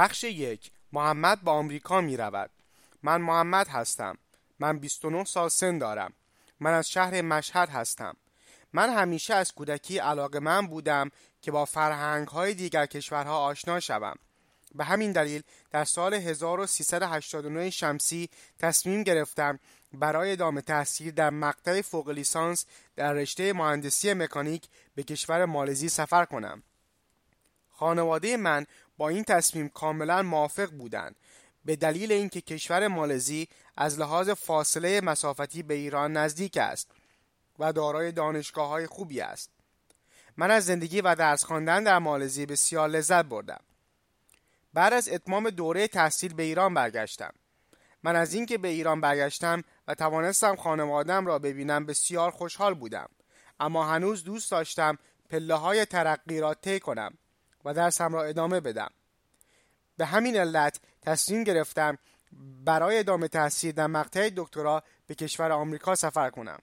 بخش یک محمد با آمریکا می رود من محمد هستم. من 29 سال سن دارم. من از شهر مشهد هستم. من همیشه از کودکی علاقه من بودم که با فرهنگ های دیگر کشورها آشنا شوم. به همین دلیل در سال 1389 شمسی تصمیم گرفتم برای ادامه تحصیل در مقطع فوق لیسانس در رشته مهندسی مکانیک به کشور مالزی سفر کنم. خانواده من با این تصمیم کاملا موافق بودند به دلیل اینکه کشور مالزی از لحاظ فاصله مسافتی به ایران نزدیک است و دارای دانشگاه های خوبی است. من از زندگی و درس خواندن در مالزی بسیار لذت بردم. بعد از اتمام دوره تحصیل به ایران برگشتم. من از اینکه به ایران برگشتم و توانستم خانوادم را ببینم بسیار خوشحال بودم. اما هنوز دوست داشتم پله های ترقی را طی کنم و درسم را ادامه بدم. به همین علت تصمیم گرفتم برای ادامه تحصیل در مقطع دکترا به کشور آمریکا سفر کنم.